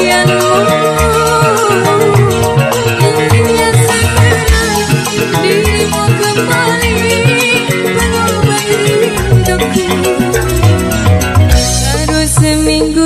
Terlalu terlalu rindu